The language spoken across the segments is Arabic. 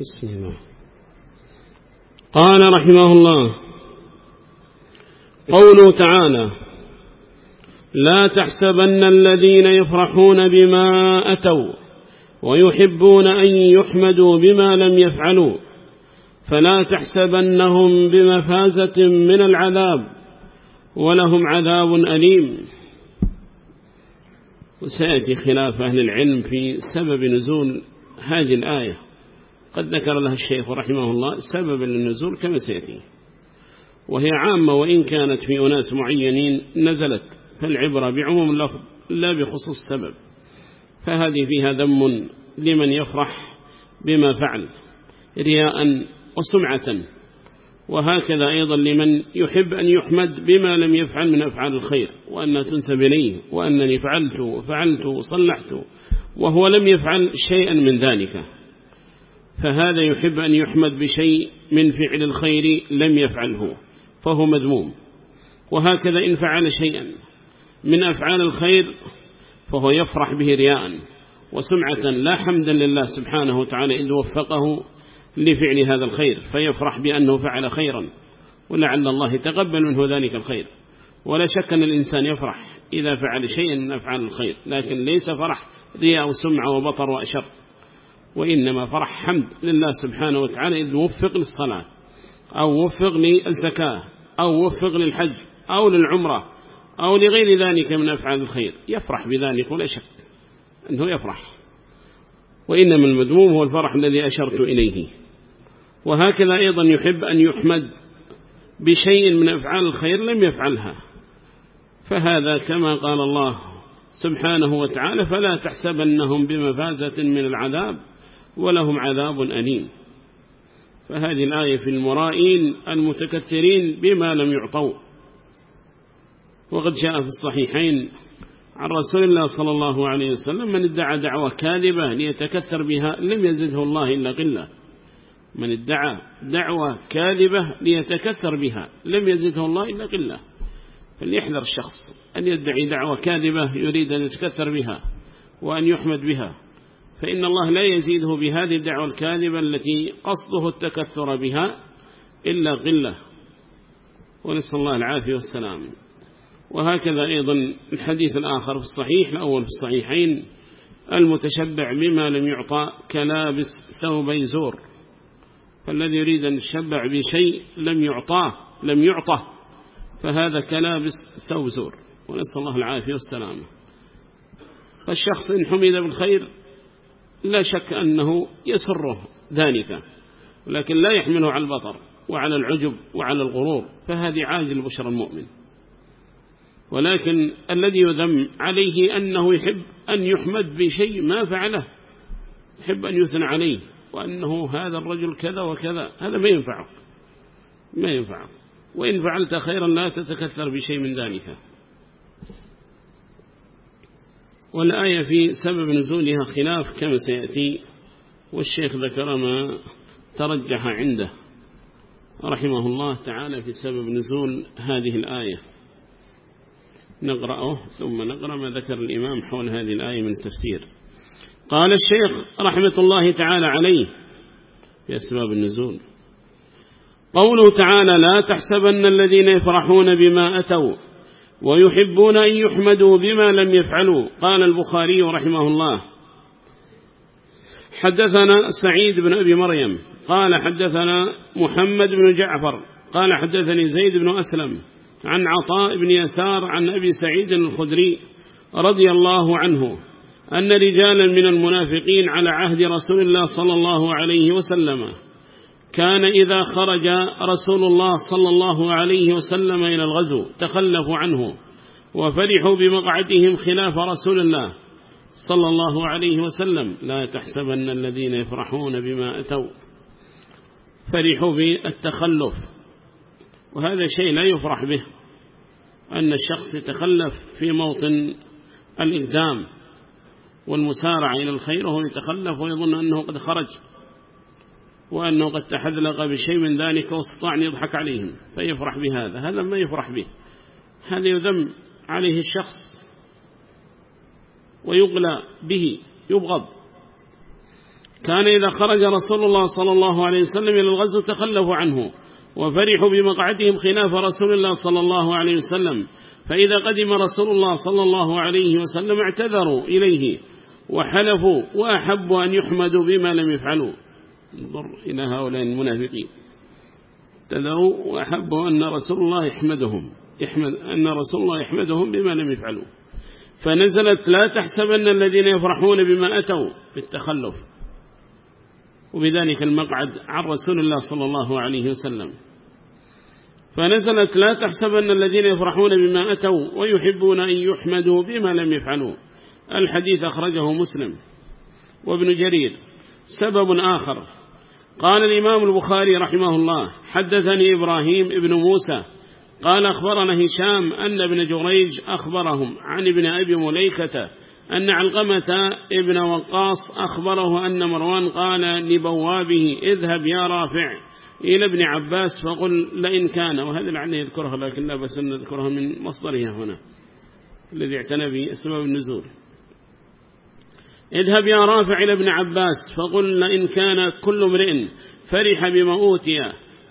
بسم الله. قال رحمه الله قوله تعالى لا تحسبن الذين يفرحون بما أتوا ويحبون أن يحمدوا بما لم يفعلوا فلا تحسبنهم بمفازة من العذاب ولهم عذاب أليم. وسيأتي خلاف أهل العلم في سبب نزول هذه الآية. قد ذكر لها الشيخ رحمه الله سبب للنزول كما سيأتي. وهي عامة وإن كانت في أناس معينين نزلت فالعبرة بعموم اللفظ لا بخصوص السبب فهذه فيها ذم لمن يفرح بما فعل رياء وسمعة. وهكذا أيضا لمن يحب أن يحمد بما لم يفعل من أفعال الخير وأن تنسب إليه وأنني فعلت وفعلت وصلحت وهو لم يفعل شيئا من ذلك. فهذا يحب أن يحمد بشيء من فعل الخير لم يفعله فهو مذموم. وهكذا إن فعل شيئا من أفعال الخير فهو يفرح به رياء. وسمعة لا حمدا لله سبحانه وتعالى إذ وفقه لفعل هذا الخير فيفرح بأنه فعل خيرا. ولعل الله يتقبل منه ذلك الخير. ولا شك أن الإنسان يفرح إذا فعل شيئا من أفعال الخير لكن ليس فرح رياء وسمعة وبطر وأشر. وإنما فرح حمد لله سبحانه وتعالى إذ وفق للصلاة أو وفق للزكاة أو وفق للحج أو للعمرة أو لغير ذلك من أفعال الخير. يفرح بذلك ولا شك أنه يفرح. وإنما المذموم هو الفرح الذي أشرت إليه. وهكذا أيضا يحب أن يحمد بشيء من أفعال الخير لم يفعلها. فهذا كما قال الله سبحانه وتعالى فلا تحسبنهم بمفازة من العذاب ولهم عذاب أليم. فهذه الآية في المرائين المتكثرين بما لم يعطوا. وقد جاء في الصحيحين عن رسول الله صلى الله عليه وسلم من ادعى دعوة كاذبة ليتكثر بها لم يزده الله إلا قلة من ادعى دعوة كاذبة ليتكثر بها لم يزده الله إلا قلة فليحذر الشخص أن يدعي دعوة كاذبة يريد أن يتكثر بها وأن يحمد بها. فإن الله لا يزيده بهذه الدعوة الكاذبة التي قصده التكثر بها إلا قلة ونسأل الله العافية والسلام. وهكذا أيضا الحديث الآخر في الصحيح الأول في الصحيحين المتشبع بما لم يعطى كلابس ثوبي زور. فالذي يريد أن يتشبع بشيء لم يعطاه لم يعطه فهذا كلابس ثوب زور. ونسأل الله العافية والسلامة فالشخص إن حمد بالخير لا شك أنه يسره ذلك ولكن لا يحمله على البطر وعلى العجب وعلى الغرور فهذه عاجل بشر المؤمن. ولكن الذي يذم عليه أنه يحب أن يحمد بشيء ما فعله يحب أن يثنى عليه وأنه هذا الرجل كذا وكذا هذا ما ينفعه ما ينفعه. وإن فعلت خيرا لا تتكثر بشيء من ذلك. والآية في سبب نزولها خلاف كما سيأتي والشيخ ذكر ما ترجح عنده رحمه الله تعالى في سبب نزول هذه الآية. نقرأه ثم نقرأ ما ذكر الإمام حول هذه الآية من التفسير قال الشيخ رحمة الله تعالى عليه في أسباب النزول. قوله تعالى لا تحسبن الذين يفرحون بما أتوا ويحبون أن يحمدوا بما لم يفعلوا. قال البخاري رحمه الله. حدثنا سعيد بن أبي مريم. قال حدثنا محمد بن جعفر. قال حدثني زيد بن أسلم عن عطاء بن يسار عن أبي سعيد الخدري رضي الله عنه أن رجالا من المنافقين على عهد رسول الله صلى الله عليه وسلم كان إذا خرج رسول الله صلى الله عليه وسلم إلى الغزو تخلفوا عنه وفرحوا بمقعدهم خلاف رسول الله صلى الله عليه وسلم. لا تحسبن الذين يفرحون بما أتوا. فرحوا بالتخلف. وهذا شيء لا يفرح به. أن الشخص يتخلف في موطن الإقدام والمسارعة إلى الخير وهو يتخلف ويظن أنه قد خرج. وأنه قد تحذلق بشيء من ذلك واستطاع أن يضحك عليهم فيفرح بهذا هذا ما يفرح به. هذا يذم عليه الشخص ويغلى به يبغض. كان إذا خرج رسول الله صلى الله عليه وسلم إلى الغزو تخلفوا عنه وفرحوا بمقعدهم خلاف رسول الله صلى الله عليه وسلم. فإذا قدم رسول الله صلى الله عليه وسلم اعتذروا إليه وحلفوا وأحبوا أن يحمدوا بما لم يفعلوا. انظر إلى هؤلاء المنافقين. اعتذروا وأحبوا أن رسول الله يحمدهم يحمد أن رسول الله يحمدهم بما لم يفعلوا. فنزلت لا تحسبن الذين يفرحون بما أتوا بالتخلف. وبذلك المقعد عن رسول الله صلى الله عليه وسلم. فنزلت لا تحسبن الذين يفرحون بما أتوا ويحبون أن يحمدوا بما لم يفعلوا. الحديث أخرجه مسلم. وابن جرير. سبب آخر. قال الإمام البخاري رحمه الله حدثني إبراهيم ابن موسى قال أخبرنا هشام أن ابن جريج أخبرهم عن ابن أبي مليكة أن علقمة ابن وقاص أخبره أن مروان قال لبوابه اذهب يا رافع إلى ابن عباس فقل لئن كان وهذا لعله يذكرها لكن لا بس أن نذكرها من مصدرها هنا الذي اعتنى بأسباب النزول. اذهب يا رافع إلى ابن عباس فقل لئن كان كل امرئ فرح بما أوتي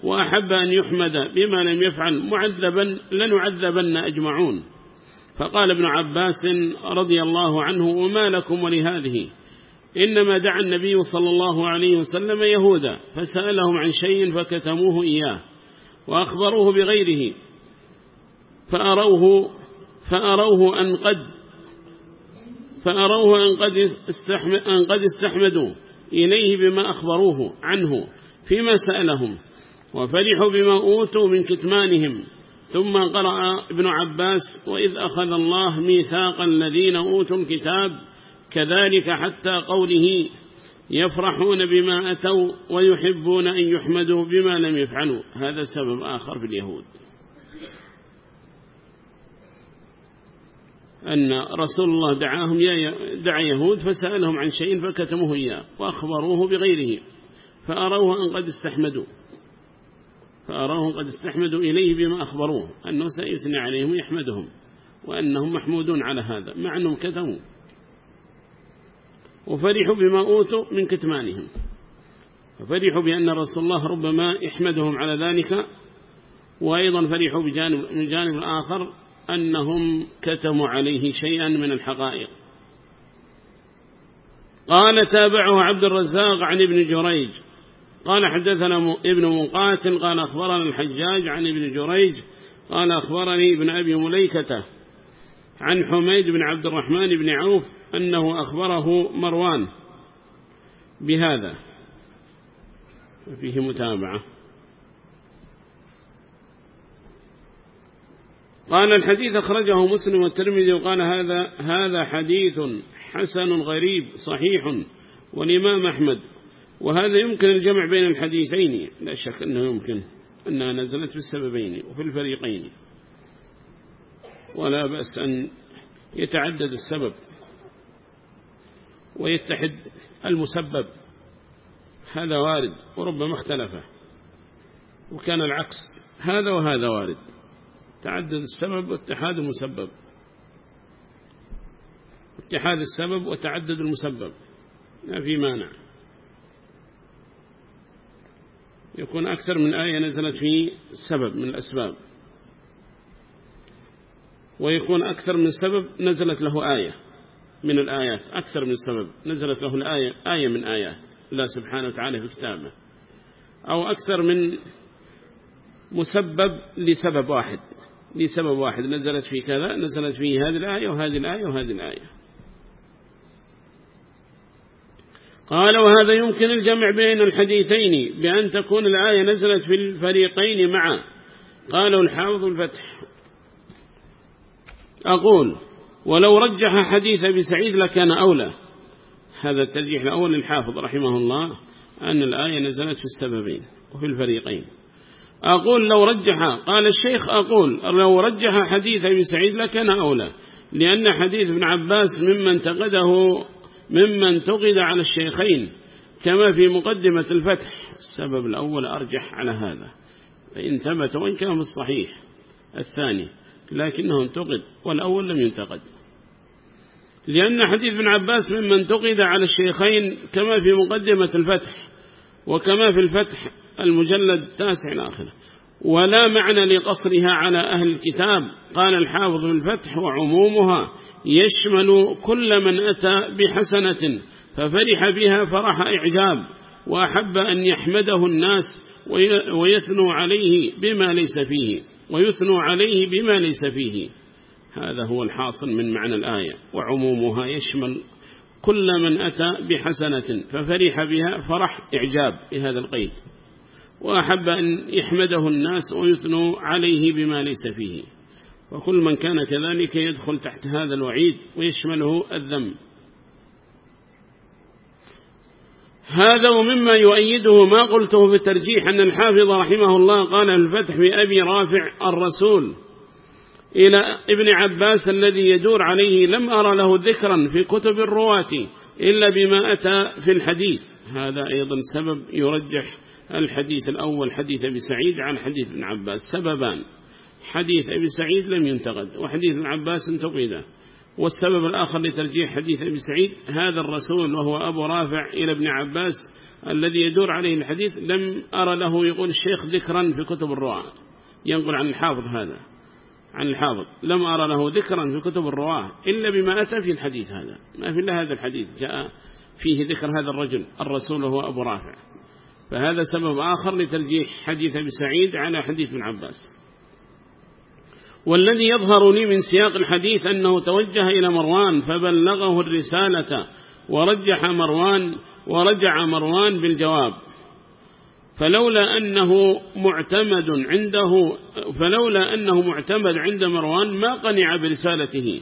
وأحب أن يحمد بما لم يفعل معذبا لنعذبن أجمعون. فقال ابن عباس رضي الله عنه وما لكم ولهذه. إنما دعا النبي صلى الله عليه وسلم يهودا فسألهم عن شيء فكتموه إياه وأخبروه بغيره. فأروه, فأروه أن قد فأروه أن قد, أن قد استحمدوا إليه بما أخبروه عنه فيما سألهم وفرحوا بما أوتوا من كتمانهم. ثم قرأ ابن عباس وإذ أخذ الله ميثاق الذين أوتوا الكتاب كذلك حتى قوله يفرحون بما أتوا ويحبون أن يحمدوا بما لم يفعلوا. هذا سبب آخر في اليهود. أن رسول الله دعاهم دعا يهود فسألهم عن شيء فكتموه إياه وأخبروه بغيره فأروه أن قد استحمدوا. فأراهم قد استحمدوا إليه بما أخبروه أنه سيثني عليهم ويحمدهم وأنهم محمودون على هذا مع أنهم كتموا. وفرحوا بما أوتوا من كتمانهم. ففرحوا بأن رسول الله ربما يحمدهم على ذلك وأيضا فرحوا بجانب من جانب الآخر أنهم كتموا عليه شيئا من الحقائق. قال تابعه عبد الرزاق عن ابن جريج قال حدثنا ابن مقاتل قال أخبرنا الحجاج عن ابن جريج قال أخبرني ابن أبي مليكة عن حميد بن عبد الرحمن بن عوف أنه أخبره مروان بهذا. فيه متابعة. قال الحديث أخرجه مسلم والترمذي وقال هذا هذا حديث حسن غريب صحيح والإمام أحمد. وهذا يمكن الجمع بين الحديثين. لا شك أنه يمكن. أنها نزلت في السببين وفي الفريقين. ولا بأس أن يتعدد السبب. ويتحد المسبب. هذا وارد وربما اختلف وكان العكس. هذا وهذا وارد. تعدد السبب واتحاد المسبب. اتحاد السبب وتعدد المسبب. ما في مانع. يكون أكثر من آية نزلت في سبب من الأسباب. ويكون أكثر من سبب نزلت له آية من الآيات. أكثر من سبب نزلت له الآية. آية من آيات. الله سبحانه وتعالى في كتابه. أو أكثر من مسبب لسبب واحد. لسبب واحد نزلت في كذا نزلت فيه هذه الآية وهذه الآية وهذه الآية. قال وهذا يمكن الجمع بين الحديثين بأن تكون الآية نزلت في الفريقين معا. قالوا الحافظ الفتح. أقول ولو رجح حديث أبي سعيد لكان أولى. هذا الترجيح الأول للحافظ رحمه الله أن الآية نزلت في السببين وفي الفريقين. أقول لو رجح قال الشيخ أقول لو رجح حديث أبي سعيد لكان أولى لأن حديث ابن عباس ممن تقده ممن تقد على الشيخين كما في مقدمة الفتح. السبب الأول أرجح على هذا فإن ثبت وإن كان الصحيح الثاني لكنه انتقد والأول لم ينتقد. لأن حديث ابن عباس ممن انتقد على الشيخين كما في مقدمة الفتح وكما في الفتح المجلد التاسع الآخر ولا معنى لقصرها على أهل الكتاب. قال الحافظ في الفتح وعمومها يشمل كل من أتى بحسنة ففرح بها فرح إعجاب وأحب أن يحمده الناس ويثنوا عليه بما ليس فيه ويثنوا عليه بما ليس فيه. هذا هو الحاصل من معنى الآية. وعمومها يشمل كل من أتى بحسنة ففرح بها فرح إعجاب بهذا القيد. وأحب أن يحمده الناس ويثنوا عليه بما ليس فيه. وكل من كان كذلك يدخل تحت هذا الوعيد ويشمله الذنب. هذا ومما يؤيده ما قلته في الترجيح أن الحافظ رحمه الله قال الفتح بأبي رافع الرسول. إلى ابن عباس الذي يدور عليه لم أرى له ذكرا في كتب الرواة إلا بما أتى في الحديث. هذا أيضا سبب يرجح الحديث الأول حديث أبي سعيد عن حديث ابن عباس. سببان حديث أبي سعيد لم ينتقد وحديث ابن عباس انتقد والسبب الآخر لترجيح حديث أبي سعيد هذا الرسول وهو أبو رافع إلى ابن عباس الذي يدور عليه الحديث لم أرى له يقول الشيخ ذكرا في كتب الرواة. ينقل عن الحافظ هذا. عن الحافظ لم أرى له ذكرا في كتب الرواة إلا بما أتى في الحديث هذا. ما في إلا هذا الحديث. جاء فيه ذكر هذا الرجل الرسول هو أبو رافع. فهذا سبب آخر لترجيح حديث أبي سعيد على حديث ابن عباس. والذي يظهر لي من سياق الحديث أنه توجه إلى مروان فبلغه الرسالة ورجح مروان ورجع مروان بالجواب. فلولا أنه معتمد عنده فلولا أنه معتمد عند مروان ما قنع برسالته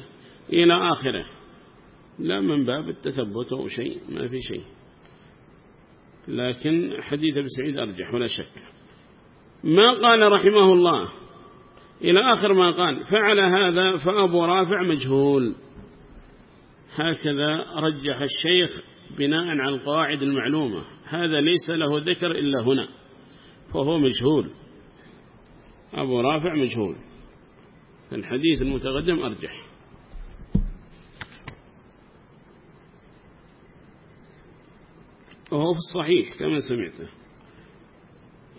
إلى آخره. لا من باب التثبت أو شيء ما في شيء. لكن حديث ابن سعيد أرجح ولا شك. ما قال رحمه الله إلى آخر ما قال فعل هذا فأبو رافع مجهول. هكذا رجح الشيخ بناء على القواعد المعلومة. هذا ليس له ذكر إلا هنا فهو مجهول. أبو رافع مجهول. الحديث المتقدم أرجح. وهو في الصحيح كما سمعته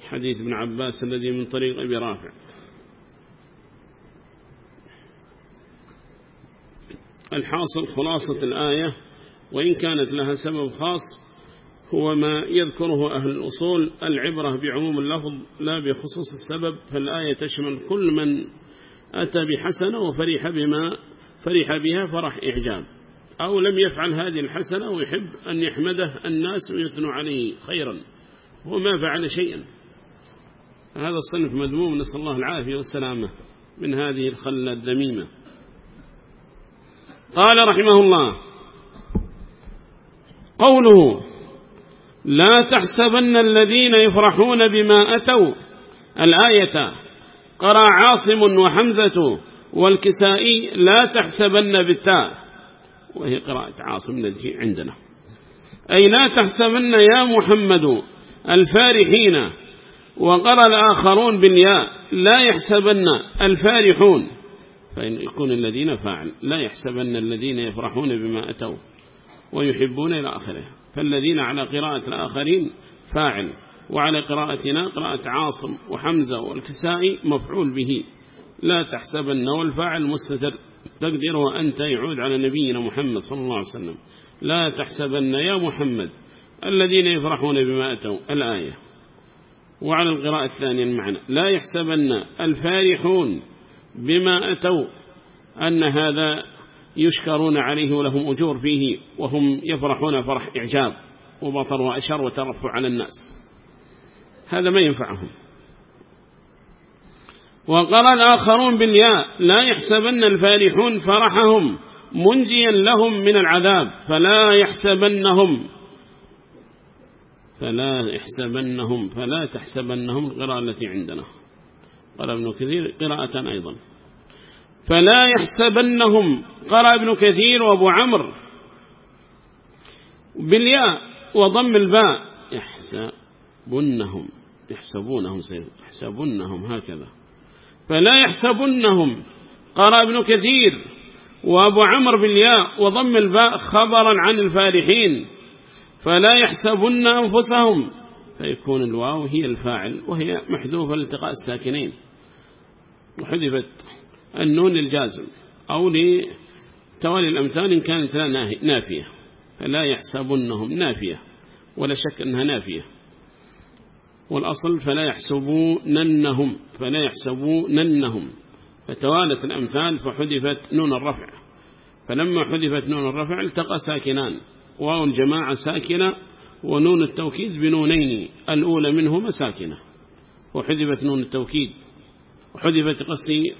حديث ابن عباس الذي من طريق أبي رافع. الحاصل خلاصة الآية وإن كانت لها سبب خاص هو ما يذكره أهل الأصول العبرة بعموم اللفظ لا بخصوص السبب فالآية تشمل كل من أتى بحسنة وفرح بما فرح بها فرح إعجاب. أو لم يفعل هذه الحسنة ويحب أن يحمده الناس ويثنوا عليه خيرا. وما فعل شيئا. هذا الصنف مذموم نسأل الله العافية والسلامة من هذه الخلة الذميمة. قال رحمه الله قوله لا تحسبن الذين يفرحون بما أتوا. الآية قرأ عاصم وحمزة والكسائي لا تحسبن بالتاء. وهي قراءة عاصم الذي عندنا. أي لا تحسبن يا محمد الفارحين. وقرأ الآخرون بالياء لا يحسبن الفارحون. فإن يكون الذين فاعل لا يحسبن الذين يفرحون بما أتوا. ويحبون إلى آخره. فالذين على قراءة الآخرين فاعل وعلى قراءتنا قراءة عاصم وحمزة والكسائي مفعول به. لا تحسبن والفاعل مستتر. تقدره أنت يعود على نبينا محمد صلى الله عليه وسلم. لا تحسبن يا محمد الذين يفرحون بما أتوا. الآية. وعلى القراءة الثانية المعنى. لا يحسبن الفارحون بما أتوا أن هذا يشكرون عليه ولهم أجور فيه وهم يفرحون فرح إعجاب وبطر وأشر وترفع على الناس. هذا ما ينفعهم. وقال الآخرون بالياء لا يحسبن الفارحون فرحهم منجيا لهم من العذاب فلا يحسبنهم فلا يحسبنهم فلا تحسبنهم القراءة التي عندنا. قال ابن كثير قراءة أيضا. فلا يحسبنهم. قرأ ابن كثير وابو عمرو. بالياء وضم الباء. يحسبونهم يحسبونهم يحسبونهم هكذا. فلا يحسبنهم. قرأ ابن كثير وأبو عمر بالياء وضم الباء خبرا عن الفارحين. فلا يحسبن أنفسهم. فيكون الواو هي الفاعل وهي محذوفة لالتقاء الساكنين. وحذفت. النون الجازم أو لتوالي الأمثال إن كانت لا نافية. فلا يحسبنهم نافية ولا شك أنها نافية. والأصل فلا يحسبوننهم فلا يحسبوننهم. فتوالت الأمثال فحذفت نون الرفع. فلما حذفت نون الرفع التقى ساكنان. واو الجماعة ساكنة ونون التوكيد بنونين. الأولى منهما ساكنة. وحذفت نون التوكيد. وحذفت قصدي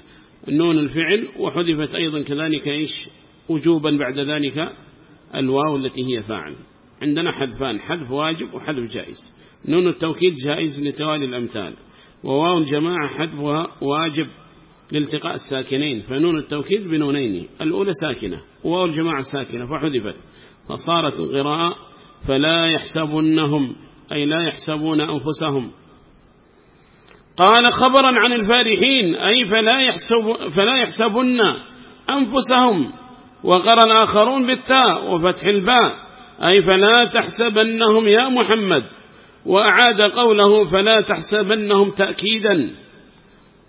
نون الفعل وحذفت أيضا كذلك إيش؟ وجوبا بعد ذلك الواو التي هي فاعل. عندنا حذفان حذف واجب وحذف جائز. نون التوكيد جائز لتوالي الأمثال. وواو الجماعة حذفها واجب لالتقاء الساكنين. فنون التوكيد بنونين الأولى ساكنة وواو الجماعة ساكنة فحذفت. فصارت القراءة فلا يحسبنهم أي لا يحسبون أنفسهم. قال خبرا عن الفارحين أي فلا, يحسب فلا يحسبن أنفسهم وقرى الآخرون بالتاء وفتح الباء أي فلا تحسبنهم يا محمد وأعاد قوله فلا تحسبنهم تأكيدا.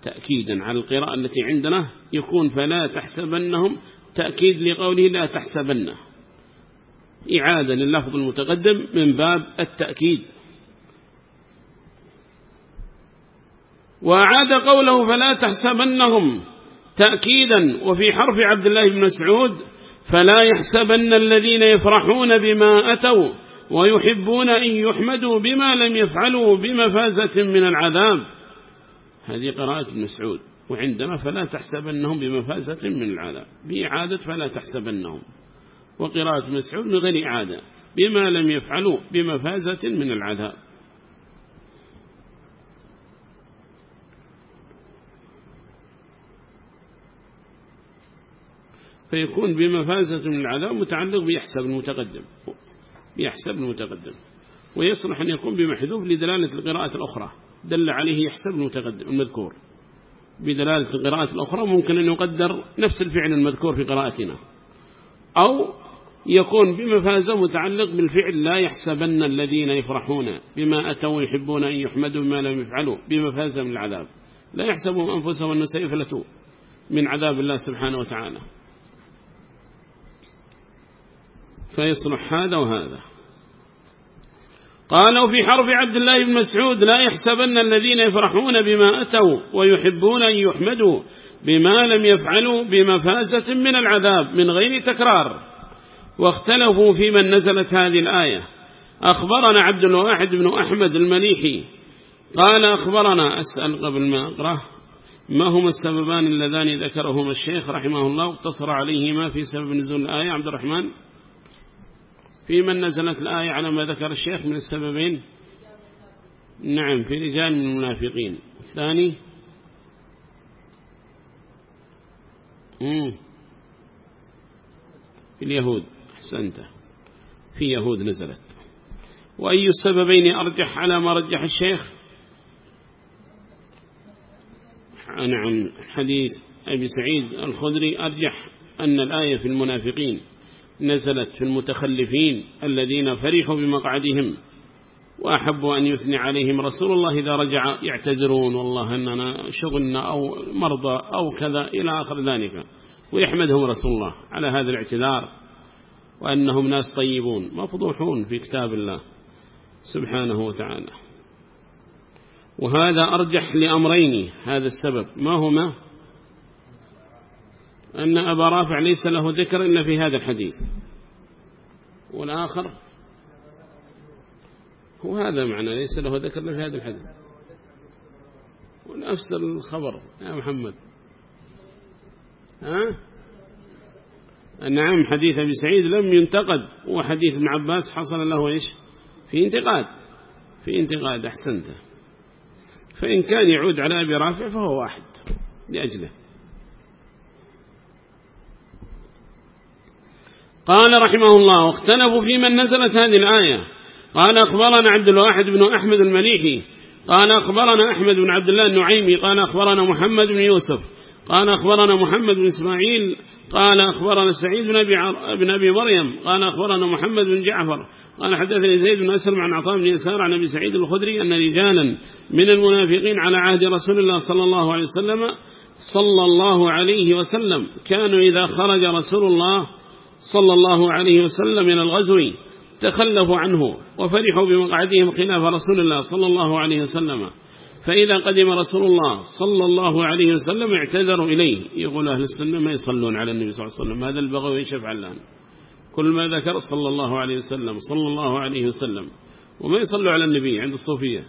تأكيدا على القراءة التي عندنا يكون فلا تحسبنهم تأكيد لقوله لا تحسبن إعادة لللفظ المتقدم من باب التأكيد. وأعاد قوله فلا تحسبنهم تأكيدا وفي حرف عبد الله بن مسعود فلا يحسبن الذين يفرحون بما أتوا ويحبون أن يحمدوا بما لم يفعلوا بمفازة من العذاب. هذه قراءة ابن مسعود وعندنا فلا تحسبنهم بمفازة من العذاب بإعادة فلا تحسبنهم. وقراءة مسعود من غير إعادة بما لم يفعلوا بمفازة من العذاب. فيكون بمفازة من العذاب متعلق بيحسب المتقدم بيحسب المتقدم ويصلح أن يكون بمحذوف لدلالة القراءة الأخرى دل عليه يحسب المتقدم المذكور. بدلالة القراءة الأخرى ممكن أن يقدر نفس الفعل المذكور في قراءتنا أو يكون بمفازة متعلق بالفعل لا يحسبن الذين يفرحون بما أتوا يحبون أن يحمدوا بما لم يفعلوا بمفازة من العذاب. لا يحسبوا أنفسهم أن سيفلتوا من عذاب الله سبحانه وتعالى. فيصلح هذا وهذا. قالوا في حرف عبد الله بن مسعود لا يحسبن الذين يفرحون بما أتوا ويحبون أن يحمدوا بما لم يفعلوا بمفازة من العذاب من غير تكرار. واختلفوا في من نزلت هذه الآية. أخبرنا عبد الواحد بن أحمد المليحي. قال أخبرنا أسأل قبل ما أقرأ ما هما السببان اللذان ذكرهما الشيخ رحمه الله واقتصر عليهما في سبب نزول الآية. عبد الرحمن؟ في من نزلت الآية على ما ذكر الشيخ من السببين؟ نعم في رجال من المنافقين. الثاني؟ في اليهود أحسنت. في يهود نزلت. وأي السببين أرجح على ما رجح الشيخ؟ نعم حديث أبي سعيد الخدري أرجح أن الآية في المنافقين. نزلت في المتخلفين الذين فرحوا بمقعدهم وأحبوا أن يثني عليهم رسول الله إذا رجع يعتذرون والله أننا شغلنا أو مرضى أو كذا إلى آخر ذلك ويحمدهم رسول الله على هذا الاعتذار وأنهم ناس طيبون مفضوحون في كتاب الله سبحانه وتعالى. وهذا أرجح لأمرين هذا السبب ما هما؟ أن أبا رافع ليس له ذكر إلا في هذا الحديث. والآخر هو هذا معنى ليس له ذكر إلا في هذا الحديث. ونفس الخبر يا محمد. ها؟ نعم حديث أبي سعيد لم ينتقد وحديث ابن عباس حصل له إيش؟ في انتقاد. في انتقاد أحسنته فإن كان يعود على أبي رافع فهو واحد لأجله. قال رحمه الله واختلفوا في من نزلت هذه الآية. قال أخبرنا عبد الواحد بن أحمد المليحي. قال أخبرنا أحمد بن عبد الله النعيمي. قال أخبرنا محمد بن يوسف. قال أخبرنا محمد بن إسماعيل. قال أخبرنا سعيد بن أبي, بن أبي مريم. قال أخبرنا محمد بن جعفر. قال حدثني زيد بن أسلم عن عطاء بن يسار عن أبي سعيد الخدري أن رجالا من المنافقين على عهد رسول الله صلى الله عليه وسلم صلى الله عليه وسلم كانوا إذا خرج رسول الله صلى الله عليه وسلم من الغزو تخلفوا عنه وفرحوا بمقعدهم خلاف رسول الله صلى الله عليه وسلم. فإذا قدم رسول الله صلى الله عليه وسلم اعتذروا إليه. يقول أهل السنة ما يصلون على النبي صلى الله عليه وسلم هذا البغوي يشفع الآن. كل ما ذكر صلى الله عليه وسلم صلى الله عليه وسلم. وما يصلوا على النبي عند الصوفية؟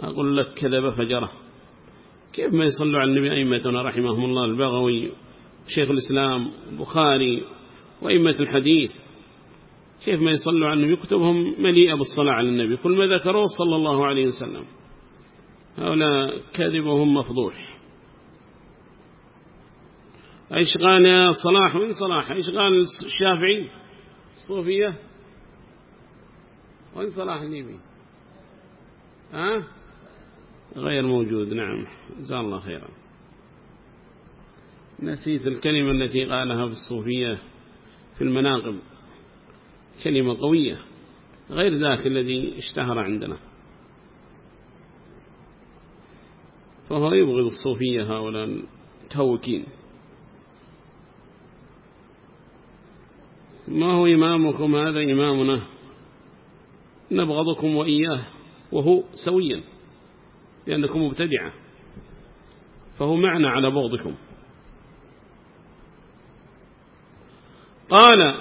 أقول لك كذب فجرة. كيف ما يصلوا على النبي أئمتنا رحمهم الله؟ البغوي شيخ الإسلام بخاري وأئمة الحديث. كيف ما يصلوا على النبي كتبهم مليئة بالصلاة على النبي كل ما ذكروه صلى الله عليه وسلم. هؤلاء كذبهم مفضوح. يا صلاح وين صلاح؟ إيش قال الشافعي؟ الصوفية؟ وين صلاح النبي؟ ها؟ غير موجود نعم. جزاه الله خيرا. نسيت الكلمة التي قالها في الصوفية. في المناقب. كلمة قوية غير ذاك الذي اشتهر عندنا. فهو يبغض الصوفية هؤلاء التوكين ما هو إمامكم هذا إمامنا؟ نبغضكم وإياه وهو سويا لأنكم مبتدعة. فهو معنا على بغضكم. قال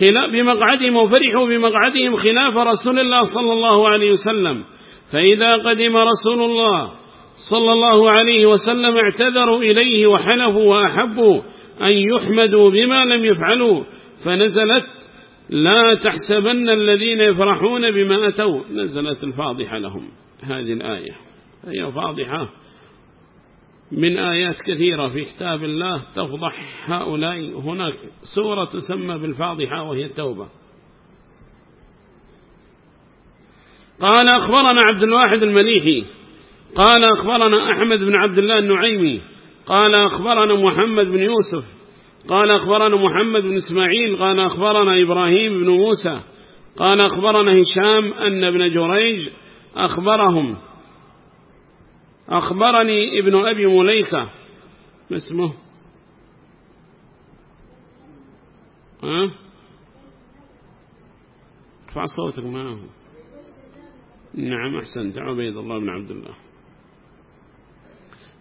خلاف بمقعدهم وفرحوا بمقعدهم خلاف رسول الله صلى الله عليه وسلم. فإذا قدم رسول الله صلى الله عليه وسلم اعتذروا إليه وحلفوا وأحبوا أن يحمدوا بما لم يفعلوا فنزلت لا تحسبن الذين يفرحون بما أتوا نزلت الفاضحة لهم. هذه الآية. هي فاضحة. من آيات كثيرة في كتاب الله تفضح هؤلاء. هناك سورة تسمى بالفاضحة وهي التوبة. قال أخبرنا عبد الواحد المليحي قال أخبرنا أحمد بن عبد الله النعيمي قال أخبرنا محمد بن يوسف قال أخبرنا محمد بن إسماعيل قال أخبرنا إبراهيم بن موسى قال أخبرنا هشام أن ابن جريج أخبرهم أخبرني ابن أبي مليكة. ما اسمه؟ ها؟ ارفع صوتك معه نعم أحسنت. عبيد الله بن عبد الله.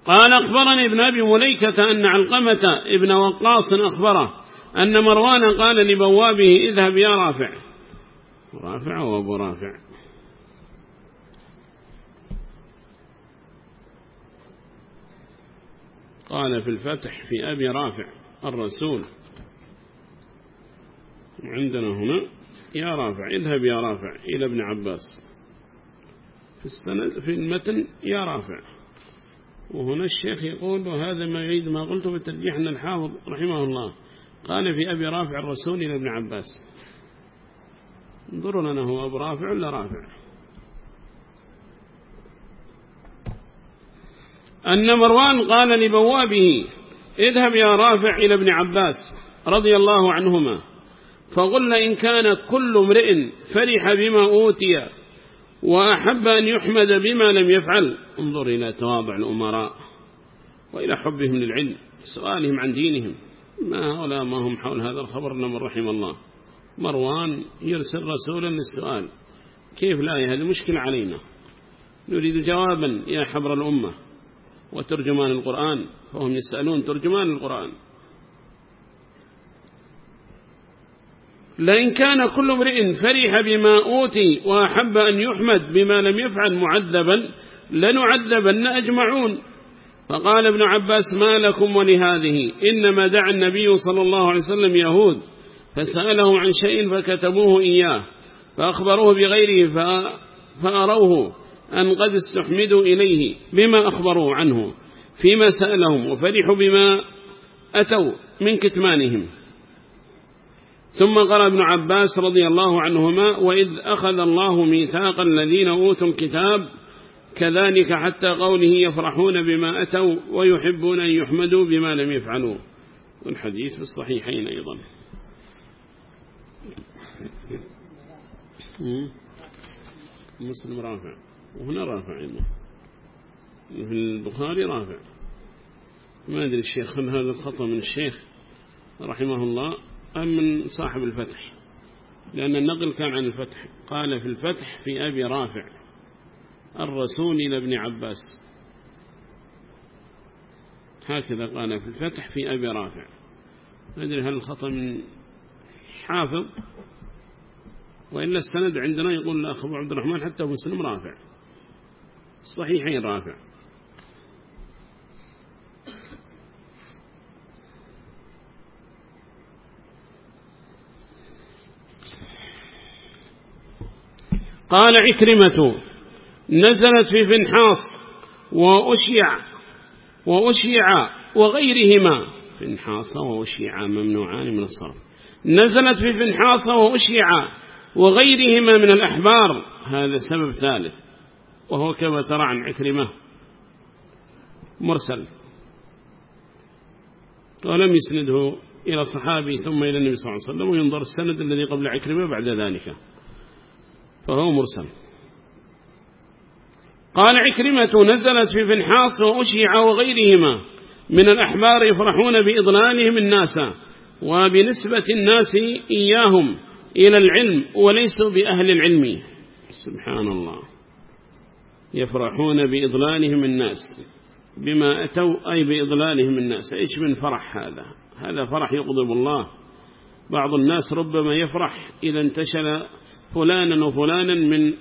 قال أخبرني ابن أبي مليكة أن علقمة ابن وقاص أخبره أن مروان قال لبوابه اذهب يا رافع. رافع وابو رافع. قال في الفتح في أبي رافع الرسول. عندنا هنا يا رافع اذهب يا رافع إلى ابن عباس. في السند في المتن يا رافع. وهنا الشيخ يقول وهذا ما يعيد ما قلت بالترجيح أن الحافظ رحمه الله قال في أبي رافع الرسول إلى ابن عباس. انظروا لنا هو أبو رافع ولا رافع؟ أن مروان قال لبوابه اذهب يا رافع إلى ابن عباس رضي الله عنهما. فقل إن كان كل امرئ فرح بما أوتي وأحب أن يحمد بما لم يفعل انظر إلى تواضع الأمراء وإلى حبهم للعلم سؤالهم عن دينهم ما هؤلاء ما هم حول هذا الخبر من رحم الله. مروان يرسل رسولا للسؤال كيف لا؟ هذه مشكلة علينا. نريد جوابا يا حبر الأمة. وترجمان القرآن فهم يسألون ترجمان القرآن. لئن كان كل امرئ فرح بما أوتي وأحب أن يحمد بما لم يفعل معذبا لنعذبن أجمعون. فقال ابن عباس ما لكم ولهذه؟ إنما دعا النبي صلى الله عليه وسلم يهود فسأله عن شيء فكتبوه إياه فأخبروه بغيره فأروه. أن قد استحمدوا إليه بما أخبروه عنه فيما سألهم وفرحوا بما أتوا من كتمانهم. ثم قرأ ابن عباس رضي الله عنهما وإذ أخذ الله ميثاق الذين أوتوا الكتاب كذلك حتى قوله يفرحون بما أتوا ويحبون أن يحمدوا بما لم يفعلوا. والحديث في الصحيحين أيضا. مسلم رافع. وهنا رافع أيضا. في البخاري رافع. ما أدري الشيخ هل هذا الخطأ من الشيخ رحمه الله أم من صاحب الفتح. لأن النقل كان عن الفتح. قال في الفتح في أبي رافع الرسول إلى ابن عباس. هكذا قال في الفتح في أبي رافع. ما أدري هل الخطأ من حافظ. وإلا السند عندنا يقول أبو عبد الرحمن حتى مسلم رافع. الصحيحين رافع. قال عكرمة نزلت في فنحاص وأشيع وأشيع وغيرهما. فنحاص وأشيع ممنوعان من الصرف. نزلت في فنحاص وأشيع وغيرهما من الأحبار. هذا سبب ثالث. وهو كما ترى عن عكرمة مرسل. ولم يسنده إلى صحابي ثم إلى النبي صلى الله عليه وسلم وينظر السند الذي قبل عكرمة بعد ذلك فهو مرسل. قال عكرمة نزلت في فنحاص وأشيع وغيرهما من الأحبار يفرحون بإضلالهم الناس وبنسبة الناس إياهم إلى العلم وليسوا بأهل العلم. سبحان الله. يفرحون بإضلالهم الناس بما أتوا أي بإضلالهم الناس. إيش من فرح هذا؟ هذا فرح يغضب الله. بعض الناس ربما يفرح إذا انتشل فلانا وفلانا من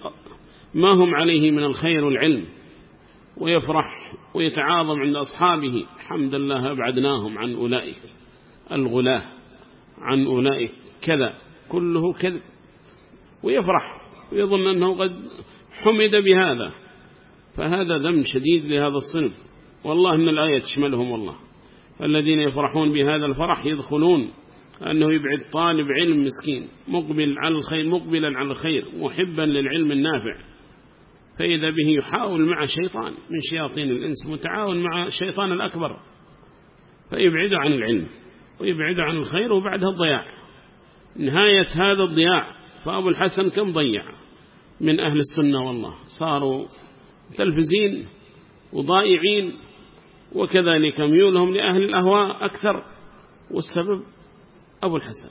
ما هم عليه من الخير والعلم ويفرح ويتعاظم عند أصحابه. حمد الله أبعدناهم عن أولئك. الغلاة عن أولئك. كذا. كله كذب. ويفرح. ويظن أنه قد حمد بهذا. فهذا ذم شديد لهذا الصنف. والله إن الآية تشملهم والله. الذين يفرحون بهذا الفرح يدخلون أنه يبعد طالب علم مسكين مقبل على الخير مقبلا على الخير محبا للعلم النافع. فإذا به يحاول مع شيطان من شياطين الإنس متعاون مع الشيطان الأكبر. فيبعد عن العلم ويبعد عن الخير وبعدها الضياع. نهاية هذا الضياع فأبو الحسن كم ضيع؟ من أهل السنة والله. صاروا تلفزين وضائعين وكذلك ميولهم لأهل الأهواء أكثر والسبب أبو الحسن.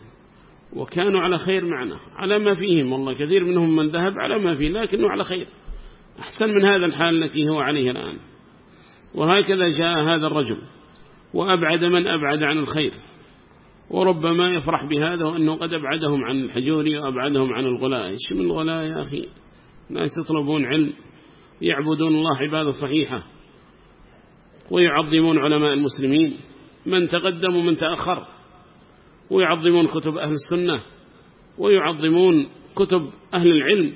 وكانوا على خير معنا على ما فيهم والله كثير منهم من ذهب على ما فيه لكنه على خير. أحسن من هذا الحال التي هو عليه الآن. وهكذا جاء هذا الرجل وأبعد من أبعد عن الخير. وربما يفرح بهذا وأنه قد أبعدهم عن الحجور وأبعدهم عن الغلاء إيش من الغلاء يا أخي ناس يطلبون علم. يعبدون الله عبادة صحيحة ويعظمون علماء المسلمين من تقدم ومن تأخر ويعظمون كتب أهل السنة ويعظمون كتب أهل العلم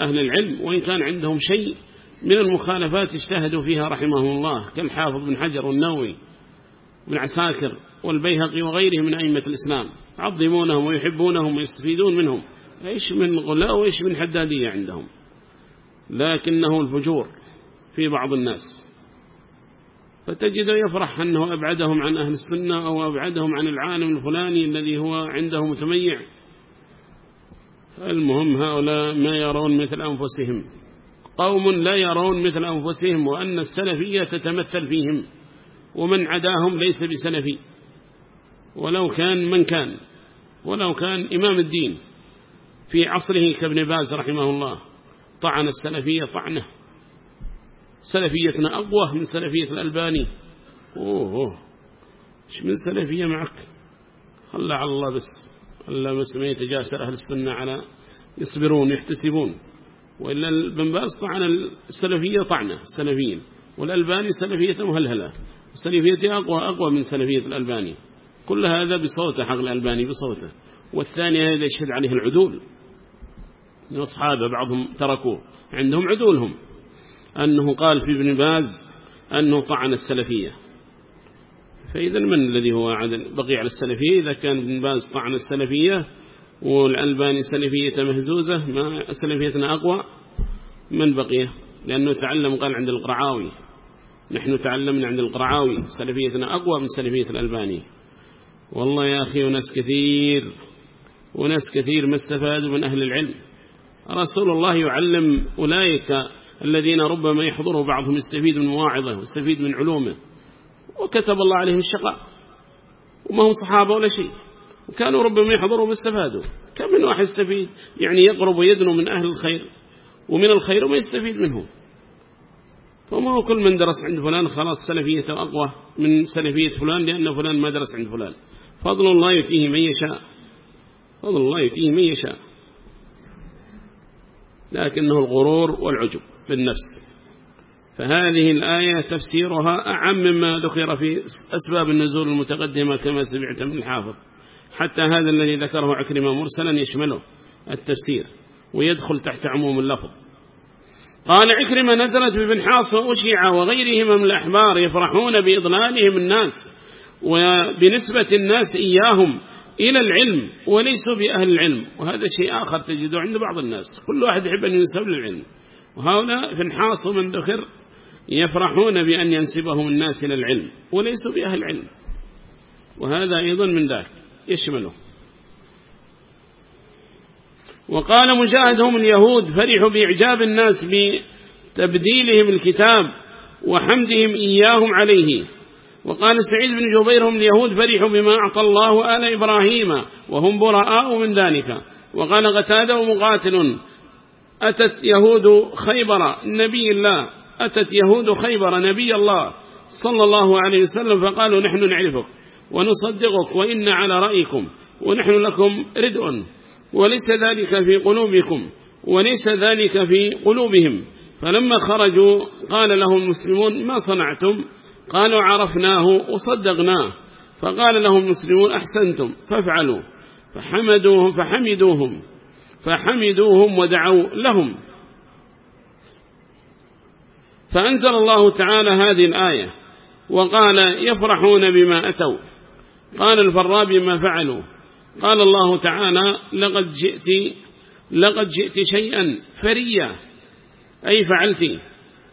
أهل العلم وإن كان عندهم شيء من المخالفات اجتهدوا فيها رحمه الله كالحافظ بن حجر والنووي بن عساكر والبيهقي وغيرهم من أئمة الإسلام يعظمونهم ويحبونهم ويستفيدون منهم إيش من غلاء وإيش من حدادية عندهم لكنه الفجور في بعض الناس. فتجد يفرح أنه أبعدهم عن أهل السنة أو أبعدهم عن العالم الفلاني الذي هو عنده متميع. المهم هؤلاء ما يرون مثل أنفسهم. قوم لا يرون مثل أنفسهم وأن السلفية تتمثل فيهم ومن عداهم ليس بسلفي. ولو كان من كان ولو كان إمام الدين في عصره كابن باز رحمه الله. طعن السلفية طعنه. سلفيتنا أقوى من سلفية الألباني. أوه, أوه. إيش من سلفية معك؟ خلى على الله بس. ألا ما يتجاسر أهل السنة على يصبرون يحتسبون. وإلا ابن باز طعن السلفية طعنه السلفيين والألباني سلفية مهلهلة. السلفية أقوى أقوى من سلفية الألباني. كل هذا بصوته حق الألباني بصوته. والثاني هذا يشهد عليه العدول. من أصحابه بعضهم تركوه. عندهم عدولهم. أنه قال في ابن باز أنه طعن السلفية. فإذا من الذي هو بقي على السلفية؟ إذا كان ابن باز طعن السلفية والألباني سلفية مهزوزة ما سلفيتنا أقوى من بقي لأنه تعلم قال عند القرعاوي. نحن تعلمنا عند القرعاوي. سلفيتنا أقوى من سلفية الألباني. والله يا أخي وناس كثير وناس كثير ما استفادوا من أهل العلم. رسول الله يعلم أولئك الذين ربما يحضره بعضهم يستفيد من مواعظه ويستفيد من علومه. وكتب الله عليهم الشقاء. وما هم صحابة ولا شيء. وكانوا ربما يحضروا واستفادوا كم من واحد يستفيد؟ يعني يقرب ويدنو من أهل الخير. ومن الخير وما يستفيد منه فما هو كل من درس عند فلان؟ خلاص سلفيته أقوى من سلفية فلان لأن فلان ما درس عند فلان. فضل الله يتيه من يشاء. فضل الله يتيه من يشاء. لكنه الغرور والعجب بالنفس. فهذه الآية تفسيرها أعم مما ذكر في أسباب النزول المتقدمة كما سمعت من الحافظ حتى هذا الذي ذكره عكرمة مرسلا يشمله التفسير ويدخل تحت عموم اللفظ. قال عكرمة نزلت ببن حاص وأشيع وغيرهم من الأحبار يفرحون بإضلالهم الناس وبنسبة الناس إياهم إلى العلم وليسوا بأهل العلم. وهذا شيء آخر تجده عند بعض الناس. كل واحد يحب أن ينسب للعلم. وهؤلاء فنحاص من ذكر يفرحون بأن ينسبهم الناس إلى العلم وليسوا بأهل العلم. وهذا أيضا من ذاك يشمله. وقال مجاهد هم اليهود فرحوا بإعجاب الناس بتبديلهم الكتاب وحمدهم إياهم عليه. وقال سعيد بن جبير هم اليهود فرحوا بما أعطى الله آل إبراهيم وهم براء من ذلك. وقال غتاد ومقاتل أتت يهود خيبر نبي الله أتت يهود خيبر نبي الله صلى الله عليه وسلم فقالوا نحن نعرفك ونصدقك وإن على رأيكم ونحن لكم ردء وليس ذلك في قلوبكم وليس ذلك في قلوبهم. فلما خرجوا قال لهم المسلمون ما صنعتم؟ قالوا عرفناه وصدقناه. فقال لهم المسلمون أحسنتم فافعلوا. فحمدوهم فحمدوهم. فحمدوهم ودعوا لهم. فأنزل الله تعالى هذه الآية وقال يفرحون بما أتوا. قال الفراء بما فعلوا. قال الله تعالى لقد جئت لقد جئت شيئا فريا أي فعلت.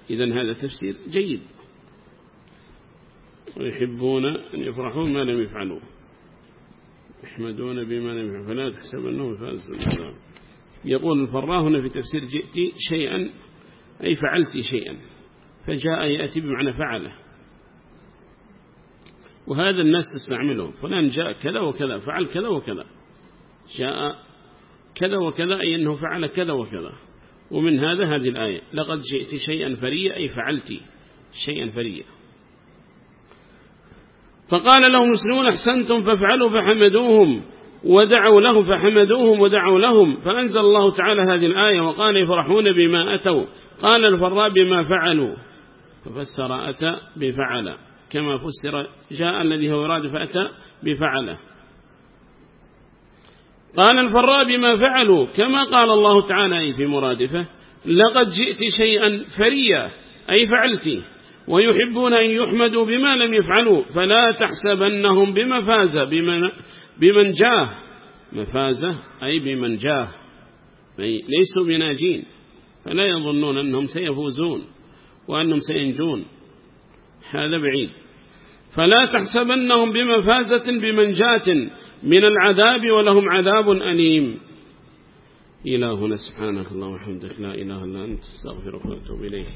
إذا هذا تفسير جيد. ويحبون أن يفرحوا ما لم يفعلوا. يحمدون بما لم يفعلوا. فلا تحسب أنه فاز. يقول الفراء هنا في تفسير جئت شيئا أي فعلت شيئا فجاء يأتي بمعنى فعله. وهذا الناس تستعمله فلان جاء كذا وكذا فعل كذا وكذا. جاء كذا وكذا أي أنه فعل كذا وكذا. ومن هذا هذه الآية. لقد جئت شيئا فريا أي فعلت شيئا فريا فقال لهم المسلمون أحسنتم فافعلوا فحمدوهم ودعوا له فحمدوهم ودعوا لهم. فأنزل الله تعالى هذه الآية وقال يفرحون بما أتوا. قال الفراء بما فعلوا. ففسر أتى بفعل كما فسر جاء الذي هو يراد فأتى بفعله قال الفراء بما فعلوا. كما قال الله تعالى في مرادفه لقد جئت شيئا فريا أي فعلت. ويحبون أن يحمدوا بما لم يفعلوا. فلا تحسبنهم بمفازة بمن, بمن جاه. مفازة أي بمن جاه. ليسوا بناجين. فلا يظنون أنهم سيفوزون وأنهم سينجون. هذا بعيد. فلا تحسبنهم بمفازة بمنجاة من العذاب ولهم عذاب أليم. إلهنا سبحانك الله وحمدك لا إله إلا أنت. استغفرك وأتوب إليك.